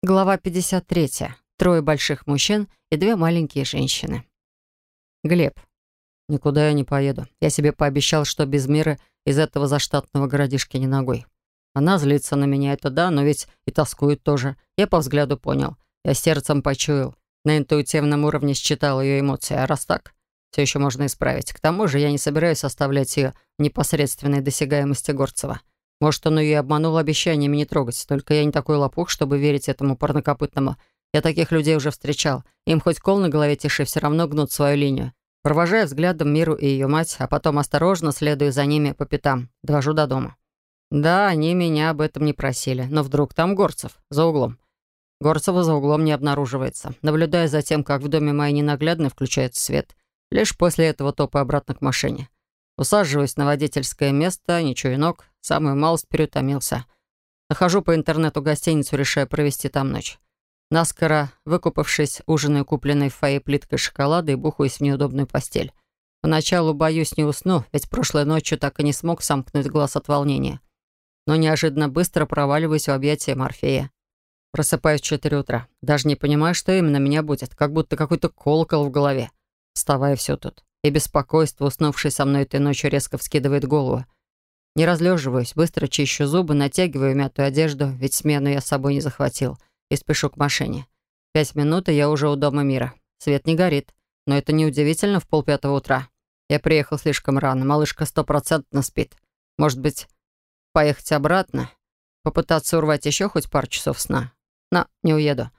Глава 53. Трое больших мужчин и две маленькие женщины. Глеб. Никуда я не поеду. Я себе пообещал, что без мира из этого заштатного городишки не ногой. Она злится на меня, это да, но ведь и тоскует тоже. Я по взгляду понял. Я сердцем почуял. На интуитивном уровне считал ее эмоции. А раз так, все еще можно исправить. К тому же я не собираюсь оставлять ее в непосредственной досягаемости Горцева. Может, он ее обманул обещаниями не трогать. Только я не такой лопух, чтобы верить этому парнокопытному. Я таких людей уже встречал. Им хоть кол на голове тиши, все равно гнут свою линию. Провожая взглядом Миру и ее мать, а потом осторожно следую за ними по пятам. Довожу до дома. Да, они меня об этом не просили. Но вдруг там Горцев, за углом. Горцева за углом не обнаруживается. Наблюдая за тем, как в доме моей ненаглядной включается свет. Лишь после этого топаю обратно к машине. Усаживаюсь на водительское место, ничего ног, самую малость переутомился. Нахожу по интернету гостиницу, решаю провести там ночь. Наскоро, выкупавшись, ужинаю купленной в фойе плиткой шоколада и бухаюсь в неудобную постель. Поначалу боюсь не усну, ведь прошлой ночью так и не смог сомкнуть глаз от волнения. Но неожиданно быстро проваливаюсь в объятия Морфея. Просыпаюсь в 4 утра. Даже не понимаю, что именно меня будет. Как будто какой-то колокол в голове. Вставая все тут и беспокойство, уснувшее со мной этой ночью, резко вскидывает голову. Не разлеживаюсь, быстро чищу зубы, натягиваю мятую одежду, ведь смену я с собой не захватил, и спешу к машине. Пять минут, и я уже у дома мира. Свет не горит, но это неудивительно в полпятого утра. Я приехал слишком рано, малышка стопроцентно спит. Может быть, поехать обратно? Попытаться урвать еще хоть пару часов сна? Но не уеду.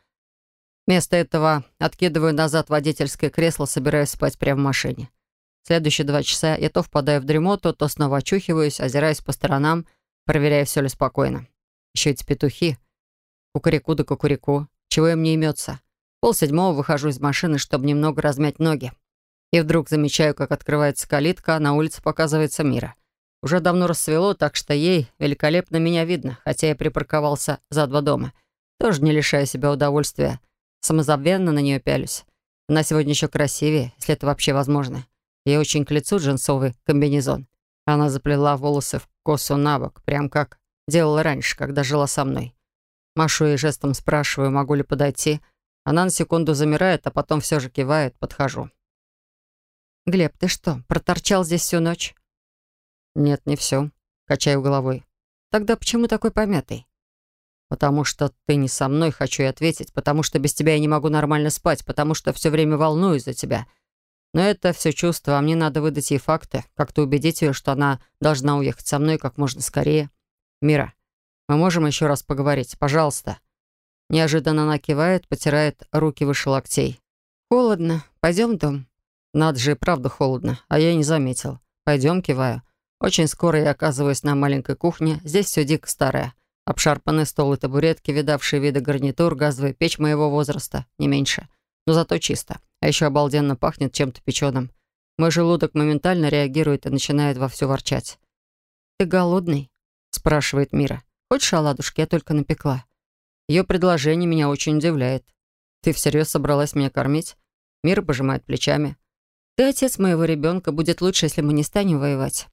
Вместо этого откидываю назад водительское кресло, собираюсь спать прямо в машине. Следующие два часа я то впадаю в дремоту, то снова очухиваюсь, озираюсь по сторонам, проверяя, все ли спокойно. Еще эти петухи. Кукареку да кукареку. Чего им не имется? Пол седьмого выхожу из машины, чтобы немного размять ноги. И вдруг замечаю, как открывается калитка, а на улице показывается Мира. Уже давно рассвело, так что ей великолепно меня видно, хотя я припарковался за два дома. Тоже не лишаю себя удовольствия Самозабвенно на нее пялюсь. Она сегодня еще красивее, если это вообще возможно. Ей очень к лицу джинсовый комбинезон. Она заплела волосы в косу на бок, прям как делала раньше, когда жила со мной. Машу ей жестом спрашиваю, могу ли подойти. Она на секунду замирает, а потом все же кивает, подхожу. «Глеб, ты что, проторчал здесь всю ночь?» «Нет, не все», — качаю головой. «Тогда почему такой помятый?» «Потому что ты не со мной, хочу и ответить, потому что без тебя я не могу нормально спать, потому что все время волнуюсь за тебя. Но это все чувство, а мне надо выдать ей факты, как-то убедить ее, что она должна уехать со мной как можно скорее. Мира, мы можем еще раз поговорить, пожалуйста». Неожиданно она кивает, потирает руки выше локтей. «Холодно. Пойдем в дом?» «Надо же правда холодно, а я не заметил. Пойдем, киваю. Очень скоро я оказываюсь на маленькой кухне. Здесь все дико старое. Обшарпанный стол и табуретки, видавшие виды гарнитур, газовая печь моего возраста, не меньше. Но зато чисто. А еще обалденно пахнет чем-то печеным. Мой желудок моментально реагирует и начинает вовсю ворчать. «Ты голодный?» — спрашивает Мира. «Хочешь оладушки? Я только напекла». Ее предложение меня очень удивляет. «Ты всерьез собралась меня кормить?» Мира пожимает плечами. «Ты отец моего ребенка. Будет лучше, если мы не станем воевать».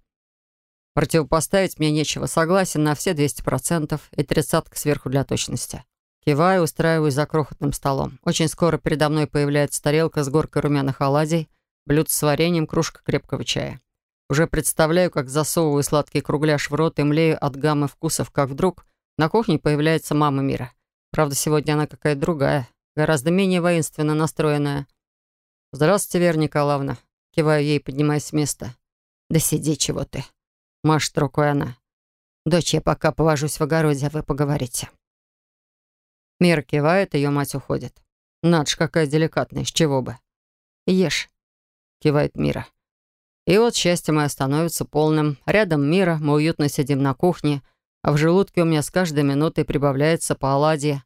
Противопоставить мне нечего. Согласен на все 200% и тридцатка сверху для точности. Киваю, устраиваюсь за крохотным столом. Очень скоро передо мной появляется тарелка с горкой румяных оладий, блюдо с вареньем, кружка крепкого чая. Уже представляю, как засовываю сладкий кругляш в рот и млею от гаммы вкусов, как вдруг на кухне появляется мама мира. Правда, сегодня она какая-то другая, гораздо менее воинственно настроенная. «Здравствуйте, Вера Николаевна», — киваю ей, поднимаясь с места. «Да сиди, чего ты», Машет рукой она. «Дочь, я пока повожусь в огороде, а вы поговорите». Мира кивает, ее мать уходит. Надо какая деликатная, с чего бы. «Ешь», — кивает Мира. И вот счастье мое становится полным. Рядом Мира, мы уютно сидим на кухне, а в желудке у меня с каждой минутой прибавляется по оладье.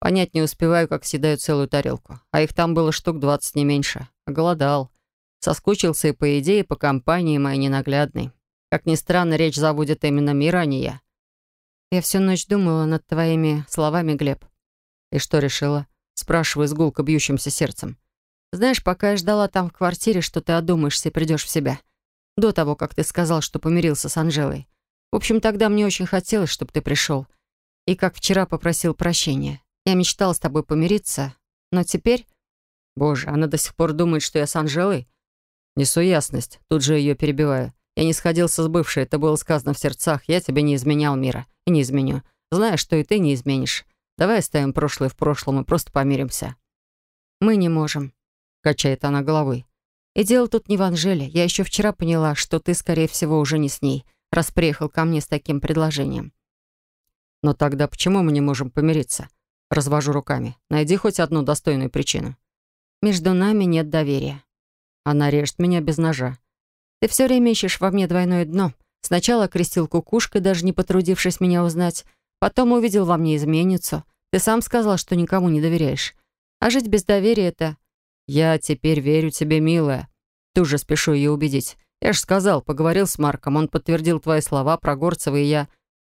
Понять не успеваю, как съедаю целую тарелку. А их там было штук двадцать, не меньше. Голодал. Соскучился и по идее, и по компании моей ненаглядной. Как ни странно, речь заводит именно Мира, а не я. Я всю ночь думала над твоими словами, Глеб. И что решила? Спрашиваю с гулко бьющимся сердцем. Знаешь, пока я ждала там в квартире, что ты одумаешься и придешь в себя. До того, как ты сказал, что помирился с Анжелой. В общем, тогда мне очень хотелось, чтобы ты пришел. И как вчера попросил прощения. Я мечтала с тобой помириться, но теперь... Боже, она до сих пор думает, что я с Анжелой. Несу ясность, тут же ее перебиваю. Я не сходился с бывшей, это было сказано в сердцах. Я тебе не изменял мира и не изменю. Знаешь, что и ты не изменишь. Давай оставим прошлое в прошлом и просто помиримся. Мы не можем, качает она головой. И дело тут не в Анжеле. Я еще вчера поняла, что ты, скорее всего, уже не с ней, раз приехал ко мне с таким предложением. Но тогда почему мы не можем помириться? Развожу руками. Найди хоть одну достойную причину. Между нами нет доверия. Она режет меня без ножа. Ты все время ищешь во мне двойное дно. Сначала крестил кукушкой, даже не потрудившись меня узнать. Потом увидел во мне изменницу. Ты сам сказал, что никому не доверяешь. А жить без доверия — это... Я теперь верю тебе, милая. Тут же спешу ее убедить. Я же сказал, поговорил с Марком, он подтвердил твои слова про Горцева, и я...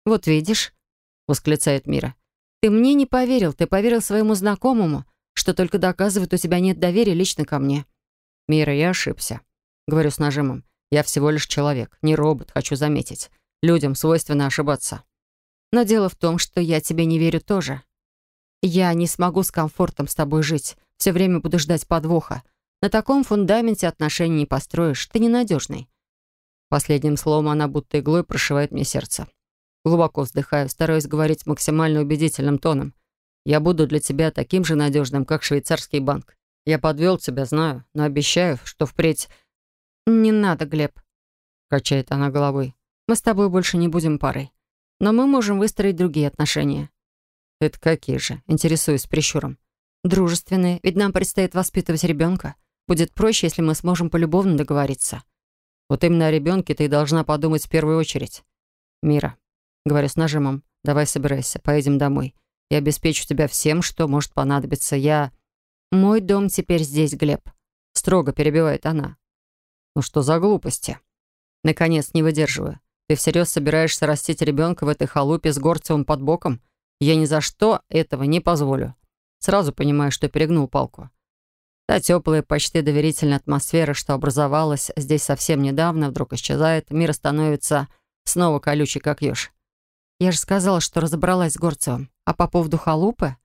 «Вот видишь», — восклицает Мира, «ты мне не поверил, ты поверил своему знакомому, что только доказывает, у тебя нет доверия лично ко мне». «Мира, я ошибся», — говорю с нажимом. «Я всего лишь человек, не робот, хочу заметить. Людям свойственно ошибаться». «Но дело в том, что я тебе не верю тоже. Я не смогу с комфортом с тобой жить. Все время буду ждать подвоха. На таком фундаменте отношений не построишь. Ты ненадежный. Последним словом она будто иглой прошивает мне сердце. Глубоко вздыхаю, стараюсь говорить максимально убедительным тоном. Я буду для тебя таким же надежным, как швейцарский банк. Я подвел тебя, знаю, но обещаю, что впредь... «Не надо, Глеб», — качает она головой. «Мы с тобой больше не будем парой. Но мы можем выстроить другие отношения». «Это какие же?» — интересуюсь прищуром. «Дружественные, ведь нам предстоит воспитывать ребенка. Будет проще, если мы сможем полюбовно договориться». «Вот именно о ребенке ты и должна подумать в первую очередь». «Мира», — говорю с нажимом, — «давай собирайся, поедем домой. Я обеспечу тебя всем, что может понадобиться. Я...» «Мой дом теперь здесь, Глеб», — строго перебивает она. «Ну что за глупости?» Наконец, не выдерживаю. Ты всерьез собираешься растить ребенка в этой халупе с Горцевым под боком? Я ни за что этого не позволю. Сразу понимаю, что перегнул палку. Та теплая, почти доверительная атмосфера, что образовалась здесь совсем недавно, вдруг исчезает, мир становится снова колючий, как еж. Я же сказала, что разобралась с Горцевым. А по поводу халупы?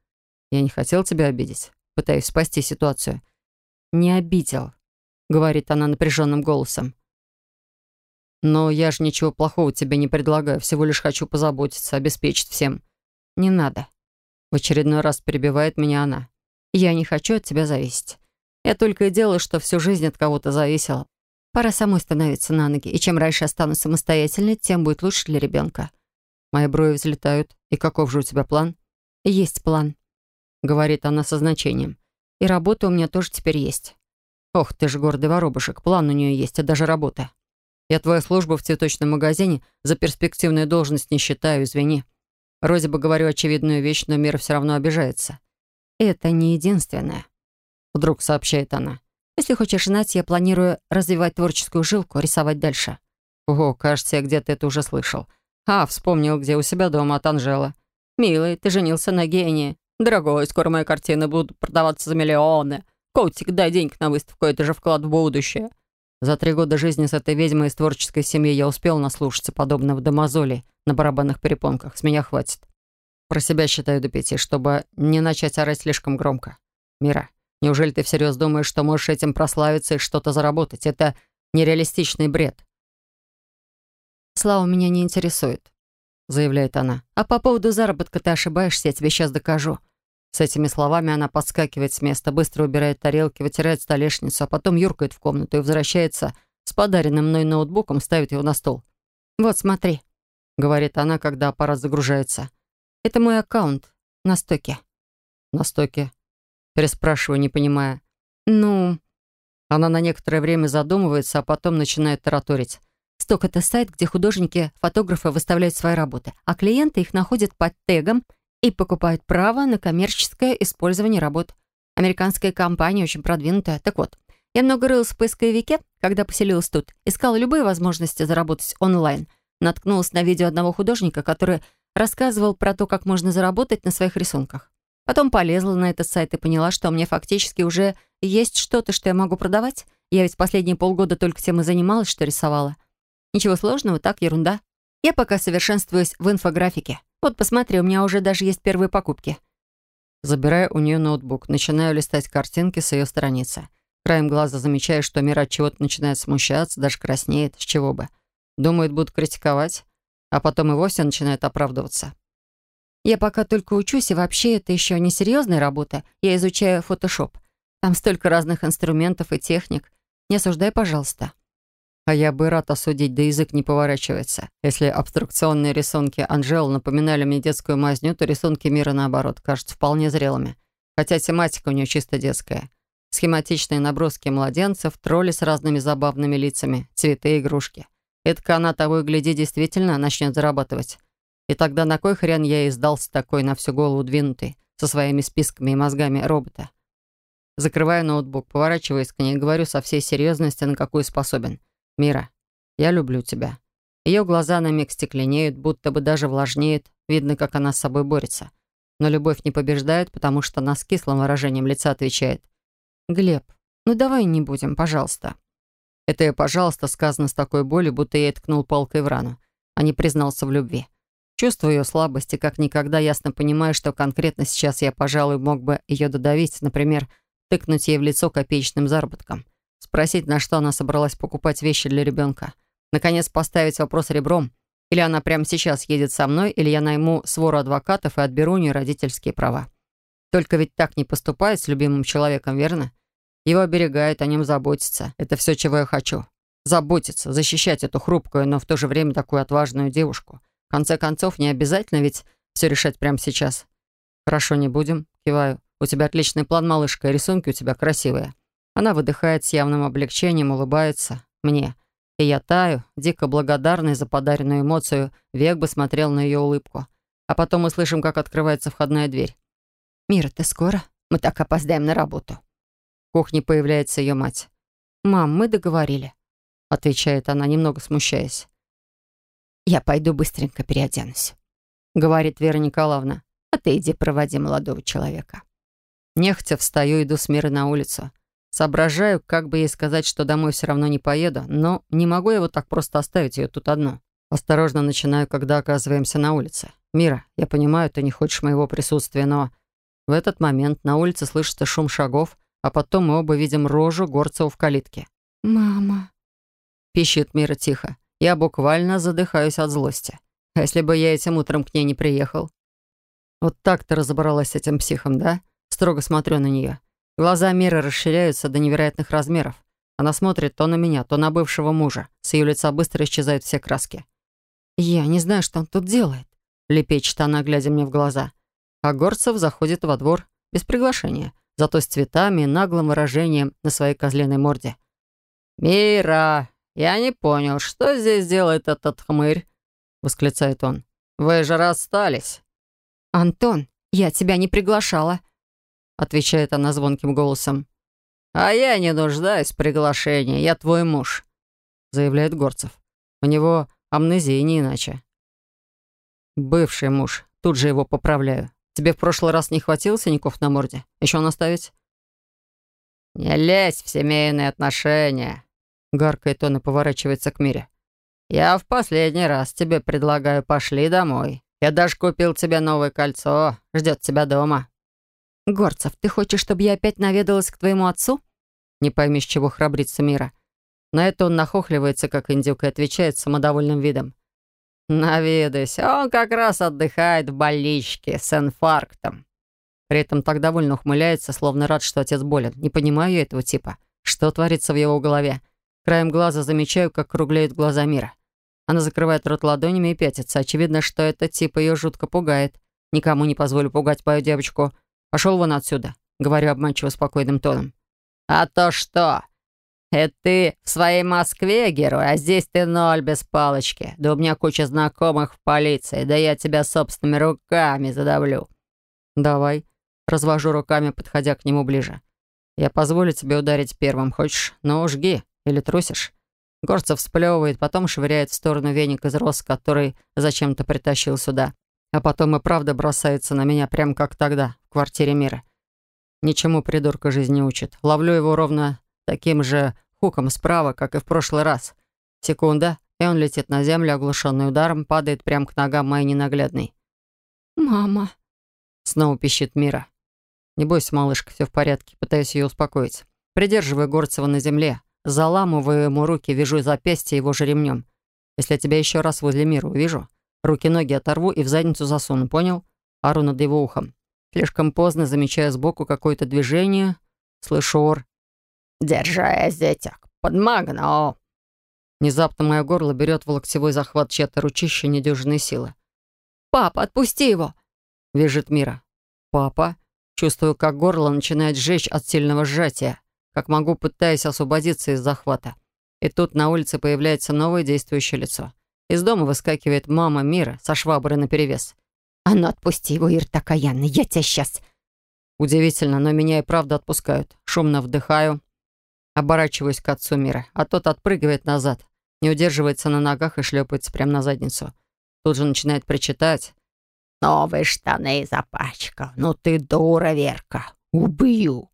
Я не хотел тебя обидеть. Пытаюсь спасти ситуацию. Не обидел, говорит она напряженным голосом. Но я же ничего плохого тебе не предлагаю, всего лишь хочу позаботиться, обеспечить всем. Не надо. В очередной раз перебивает меня она. Я не хочу от тебя зависеть. Я только и делаю, что всю жизнь от кого-то зависела. Пора самой становиться на ноги, и чем раньше я стану самостоятельной, тем будет лучше для ребенка. Мои брови взлетают. И каков же у тебя план? Есть план, говорит она со значением. И работа у меня тоже теперь есть. Ох, ты же гордый воробушек, план у нее есть, а даже работа. Я твою службу в цветочном магазине за перспективную должность не считаю, извини. Вроде бы говорю очевидную вещь, но мир все равно обижается. Это не единственное. Вдруг сообщает она. Если хочешь знать, я планирую развивать творческую жилку, рисовать дальше. Ого, кажется, я где-то это уже слышал. А, вспомнил, где у себя дома от Анжела. «Милый, ты женился на гении. Дорогой, скоро мои картины будут продаваться за миллионы. Котик, дай денег на выставку, это же вклад в будущее. За три года жизни с этой ведьмой из творческой семьи я успел наслушаться подобного до мозолей на барабанных перепонках. С меня хватит. Про себя считаю до пяти, чтобы не начать орать слишком громко. Мира, неужели ты всерьез думаешь, что можешь этим прославиться и что-то заработать? Это нереалистичный бред. Слава меня не интересует, заявляет она. А по поводу заработка ты ошибаешься, я тебе сейчас докажу. С этими словами она подскакивает с места, быстро убирает тарелки, вытирает столешницу, а потом юркает в комнату и возвращается с подаренным мной ноутбуком, ставит его на стол. «Вот, смотри», — говорит она, когда аппарат загружается. «Это мой аккаунт на стоке». «На стоке?» Переспрашиваю, не понимая. «Ну...» Она на некоторое время задумывается, а потом начинает тараторить. Сток — это сайт, где художники, фотографы выставляют свои работы, а клиенты их находят под тегом и покупают право на коммерческое использование работ. Американская компания очень продвинутая. Так вот, я много рылась в поисковике, когда поселилась тут. Искала любые возможности заработать онлайн. Наткнулась на видео одного художника, который рассказывал про то, как можно заработать на своих рисунках. Потом полезла на этот сайт и поняла, что меня фактически уже есть что-то, что я могу продавать. Я ведь последние полгода только тем и занималась, что рисовала. Ничего сложного, так, ерунда. Я пока совершенствуюсь в инфографике. Вот посмотри, у меня уже даже есть первые покупки. Забираю у нее ноутбук, начинаю листать картинки с ее страницы. Краем глаза замечаю, что Мира от чего-то начинает смущаться, даже краснеет, с чего бы. Думает, будут критиковать, а потом и вовсе начинает оправдываться. Я пока только учусь, и вообще это еще не серьезная работа. Я изучаю фотошоп. Там столько разных инструментов и техник. Не осуждай, пожалуйста. А я бы рад осудить, да язык не поворачивается. Если абстракционные рисунки Анжелы напоминали мне детскую мазню, то рисунки мира, наоборот, кажутся вполне зрелыми. Хотя тематика у нее чисто детская. Схематичные наброски младенцев, тролли с разными забавными лицами, цветы, игрушки. Эдка она того и гляди действительно начнет зарабатывать. И тогда на кой хрен я и сдался такой на всю голову двинутый, со своими списками и мозгами робота? Закрываю ноутбук, поворачиваясь к ней и говорю со всей серьезности, на какую способен. «Мира, я люблю тебя». Ее глаза на миг стекленеют, будто бы даже влажнеют. Видно, как она с собой борется. Но любовь не побеждает, потому что она с кислым выражением лица отвечает. «Глеб, ну давай не будем, пожалуйста». Это и «пожалуйста» сказано с такой болью, будто я ткнул палкой в рану, а не признался в любви. Чувствую ее слабости, как никогда ясно понимаю, что конкретно сейчас я, пожалуй, мог бы ее додавить, например, тыкнуть ей в лицо копеечным заработком, спросить, на что она собралась покупать вещи для ребенка, наконец поставить вопрос ребром, или она прямо сейчас едет со мной, или я найму свору адвокатов и отберу у нее родительские права. Только ведь так не поступает с любимым человеком, верно? Его оберегают, о нем заботятся. Это все, чего я хочу. Заботиться, защищать эту хрупкую, но в то же время такую отважную девушку. В конце концов, не обязательно ведь все решать прямо сейчас. Хорошо, не будем. Киваю. У тебя отличный план, малышка, и рисунки у тебя красивые. Она выдыхает с явным облегчением, улыбается. Мне. И я таю, дико благодарный за подаренную эмоцию, век бы смотрел на ее улыбку. А потом мы слышим, как открывается входная дверь. «Мира, ты скоро? Мы так опоздаем на работу». В кухне появляется ее мать. «Мам, мы договорили», — отвечает она, немного смущаясь. «Я пойду быстренько переоденусь», — говорит Вера Николаевна. «А ты иди проводи молодого человека». Нехотя встаю, иду с Мирой на улицу. Соображаю, как бы ей сказать, что домой все равно не поеду, но не могу я вот так просто оставить ее тут одну. Осторожно начинаю, когда оказываемся на улице. «Мира, я понимаю, ты не хочешь моего присутствия, но...» В этот момент на улице слышится шум шагов, а потом мы оба видим рожу Горцева в калитке. «Мама...» Пищит Мира тихо. Я буквально задыхаюсь от злости. А если бы я этим утром к ней не приехал? Вот так ты разобралась с этим психом, да? Строго смотрю на нее. Глаза Миры расширяются до невероятных размеров. Она смотрит то на меня, то на бывшего мужа. С ее лица быстро исчезают все краски. «Я не знаю, что он тут делает», — лепечет она, глядя мне в глаза. А Горцев заходит во двор без приглашения, зато с цветами и наглым выражением на своей козленой морде. «Мира, «Я не понял, что здесь делает этот хмырь?» — восклицает он. «Вы же расстались». «Антон, я тебя не приглашала», — отвечает она звонким голосом. «А я не нуждаюсь в приглашении, я твой муж», — заявляет Горцев. «У него амнезия, не иначе». «Бывший муж, тут же его поправляю. Тебе в прошлый раз не хватило синяков на морде? Еще наставить?» «Не лезь в семейные отношения», Гаркает он и поворачивается к Мире. «Я в последний раз тебе предлагаю, пошли домой. Я даже купил тебе новое кольцо. Ждет тебя дома». «Горцев, ты хочешь, чтобы я опять наведалась к твоему отцу?» Не пойми, с чего храбрится Мира. На это он нахохливается, как индюк, и отвечает самодовольным видом. «Наведайся, он как раз отдыхает в больничке с инфарктом». При этом так довольно ухмыляется, словно рад, что отец болен. Не понимаю я этого типа. Что творится в его голове? Краем глаза замечаю, как круглеют глаза Мира. Она закрывает рот ладонями и пятится. Очевидно, что этот тип ее жутко пугает. Никому не позволю пугать мою девочку. Пошел вон отсюда, говорю обманчиво спокойным тоном. А то что? Это ты в своей Москве герой, а здесь ты ноль без палочки. Да у меня куча знакомых в полиции, да я тебя собственными руками задавлю. Давай. Развожу руками, подходя к нему ближе. Я позволю тебе ударить первым, хочешь? Ну, жги. Или трусишь?» Горцев сплевывает, потом швыряет в сторону веник из роз, который зачем-то притащил сюда. А потом и правда бросается на меня, прям как тогда, в квартире мира. Ничему придурка жизнь не учит. Ловлю его ровно таким же хуком справа, как и в прошлый раз. Секунда, и он летит на землю, оглушенный ударом, падает прямо к ногам моей ненаглядной. «Мама!» Снова пищит Мира. Не бойся, малышка, все в порядке. Пытаюсь ее успокоить. Придерживаю Горцева на земле. Заламываю ему руки, вяжу запястье его же ремнем. Если я тебя еще раз возле мира увижу, руки-ноги оторву и в задницу засуну, понял? Ару над его ухом. Слишком поздно замечаю сбоку какое-то движение. Слышу ор. «Держись, детек, подмагну!» Внезапно мое горло берет в локтевой захват чья-то ручища недюжинной силы. «Папа, отпусти его!» — вяжет Мира. «Папа?» Чувствую, как горло начинает жечь от сильного сжатия, как могу, пытаясь освободиться из захвата. И тут на улице появляется новое действующее лицо. Из дома выскакивает мама Мира со шваброй наперевес. «А ну отпусти его, Ир, такаянный, я тебя сейчас...» Удивительно, но меня и правда отпускают. Шумно вдыхаю, оборачиваюсь к отцу Мира, а тот отпрыгивает назад, не удерживается на ногах и шлепается прямо на задницу. Тут же начинает причитать. «Новые штаны запачкал. Ну ты дура, Верка. Убью!»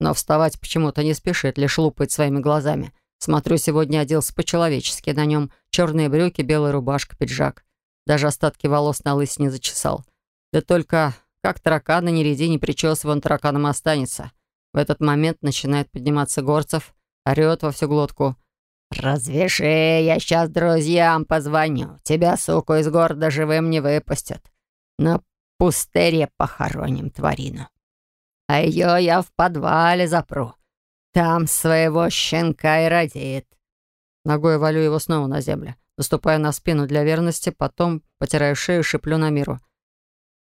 Но вставать почему-то не спешит, лишь лупает своими глазами. Смотрю, сегодня оделся по-человечески. На нем черные брюки, белая рубашка, пиджак. Даже остатки волос на лысине зачесал. Да только как таракана не ряди, не причесывай, он тараканом останется. В этот момент начинает подниматься Горцев, орёт во всю глотку. «Развяжи, я сейчас друзьям позвоню. Тебя, суку, из города живым не выпустят. На пустыре похороним тварину. А ее я в подвале запру. Там своего щенка и родит». Ногой валю его снова на землю. Наступаю на спину для верности, потом потираю шею шиплю на миру.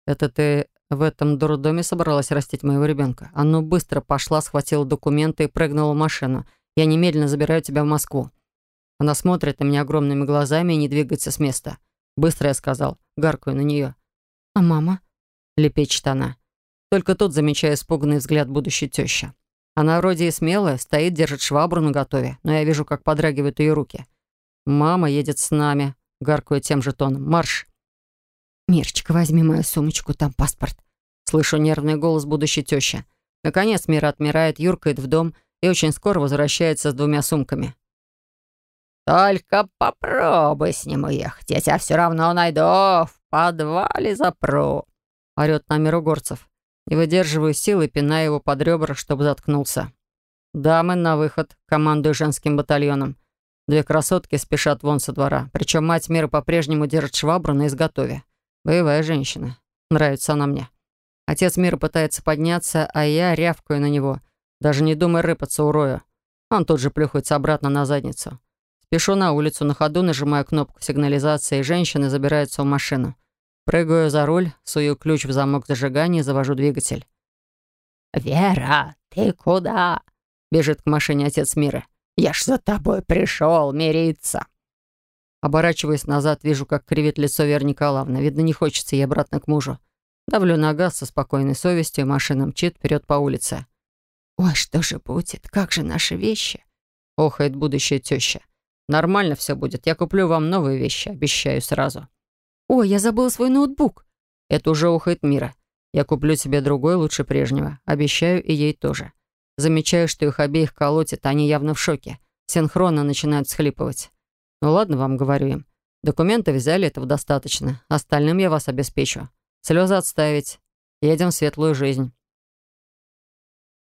«Это ты в этом дурдоме собралась растить моего ребенка? А ну быстро пошла, схватила документы и прыгнула в машину. Я немедленно забираю тебя в Москву». Она смотрит на меня огромными глазами и не двигается с места. Быстро я сказал, гаркаю на нее. «А мама?» — лепечет она. Только тут замечаю испуганный взгляд будущей тещи. Она вроде и смелая, стоит, держит швабру наготове, но я вижу, как подрагивают ее руки. «Мама едет с нами», — гаркую тем же тоном. «Марш!» «Мирочка, возьми мою сумочку, там паспорт». Слышу нервный голос будущей тещи. Наконец Мира отмирает, юркает в дом и очень скоро возвращается с двумя сумками. «Только попробуй с ним уехать. Я тебя все равно найду. В подвале запру», — орёт на миру горцев. Не выдерживаю силы, пиная его под ребра, чтобы заткнулся. «Дамы, на выход!» — командую женским батальоном. Две красотки спешат вон со двора. Причем мать мира по-прежнему держит швабру на изготове. Боевая женщина. Нравится она мне. Отец мира пытается подняться, а я рявкаю на него. Даже не думая рыпаться урою. Он тут же плюхается обратно на задницу. Спешу на улицу, на ходу нажимаю кнопку сигнализации, и женщины забираются в машину. Прыгаю за руль, сую ключ в замок зажигания и завожу двигатель. «Вера, ты куда?» — бежит к машине отец мира. «Я ж за тобой пришел мириться». Оборачиваясь назад, вижу, как кривит лицо Веры Николаевны. Видно, не хочется ей обратно к мужу. Давлю на газ со спокойной совестью, машина мчит вперед по улице. «Ой, что же будет? Как же наши вещи?» — охает будущая теща. «Нормально все будет. Я куплю вам новые вещи, обещаю сразу». «Ой, я забыла свой ноутбук». «Это уже ухает Мира. Я куплю тебе другой лучше прежнего. Обещаю и ей тоже». Замечаю, что их обеих колотит, они явно в шоке. Синхронно начинают схлипывать. «Ну ладно вам, говорю им. Документы взяли, этого достаточно. Остальным я вас обеспечу. Слезы отставить. Едем в светлую жизнь».